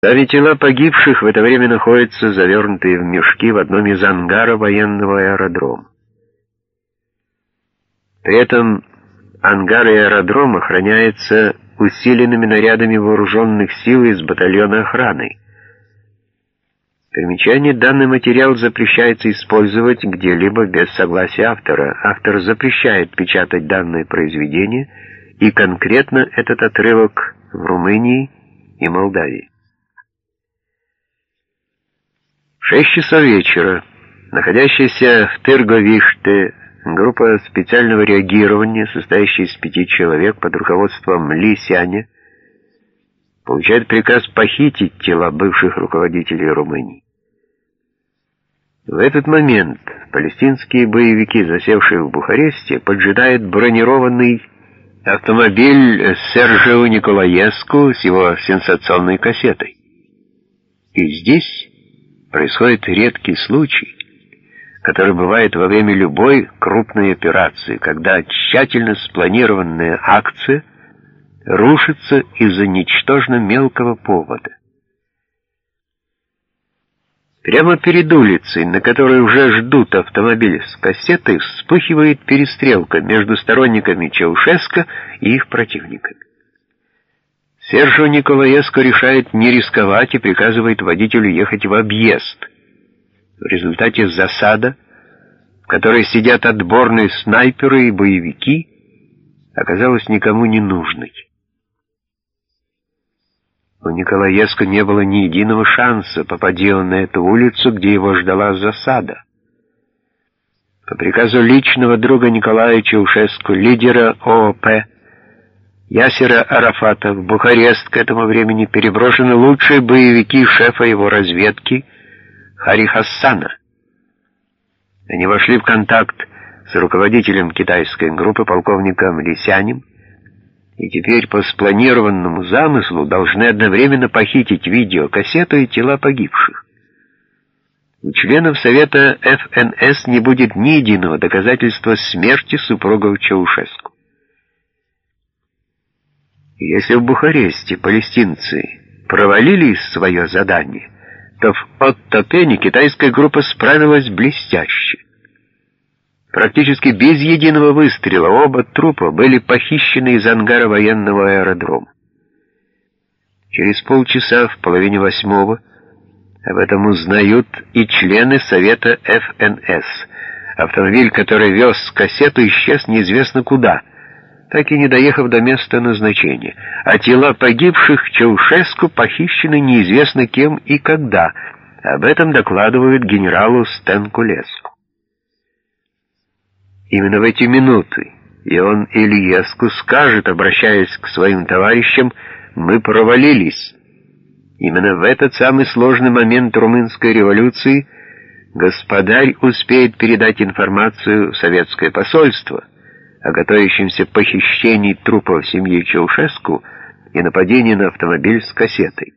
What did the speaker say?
Сами тела погибших в это время находятся завернутые в мешки в одном из ангаров военного аэродрома. При этом ангар и аэродром охраняется усиленными нарядами вооруженных сил из батальона охраны. Примечание, данный материал запрещается использовать где-либо без согласия автора. Автор запрещает печатать данное произведение и конкретно этот отрывок в Румынии и Молдавии. Шесть часов вечера. Находящаяся в Тырговиште группа специального реагирования, состоящая из пяти человек под руководством Ли Сяня, получает приказ похитить тела бывших руководителей Румынии. В этот момент палестинские боевики, засевшие в Бухаресте, поджидают бронированный автомобиль Сержио Николаеску с его сенсационной кассетой. И здесь происходит редкий случай, который бывает во время любой крупной операции, когда тщательно спланированная акция рушится из-за ничтожно мелкого повода. Прямо перед улицей, на которой уже ждут автомобили с кассетой, вспыхивает перестрелка между сторонниками Чаушеско и их противниками. Сержо Николаеско решает не рисковать и приказывает водителю ехать в объезд. В результате засада, в которой сидят отборные снайперы и боевики, оказалась никому не нужной. У Николаевска не было ни единого шанса, попади он на эту улицу, где его ждала засада. По приказу личного друга Николая Чаушеску, лидера ООП, Ясера Арафата в Бухарест к этому времени переброшены лучшие боевики шефа его разведки Хари Хассана. Они вошли в контакт с руководителем китайской группы полковником Лисянем и теперь по спланированному замыслу должны одновременно похитить видеокассету и тела погибших. У членов Совета ФНС не будет ни единого доказательства смерти супругов Чаушеску. Если в Бухаресте палестинцы провалили свое задание, то в Оттопене китайская группа справилась блестяще. Практически без единого выстрела оба трупа были похищены из ангара военного аэродрома. Через полчаса, в половине восьмого, об этом узнают и члены Совета ФНС. Автомобиль, который вез кассету, исчез неизвестно куда — так и не доехав до места назначения, а тела погибших Чаушеску похищены неизвестно кем и когда. Об этом докладывают генералу Стенкулеску. Именно в эти минуты и он Ильеску скажет, обращаясь к своим товарищам, «Мы провалились». Именно в этот самый сложный момент румынской революции господарь успеет передать информацию в советское посольство — о готовящемся похищении трупов семьи Чаушеску и нападении на автомобиль с кассетой.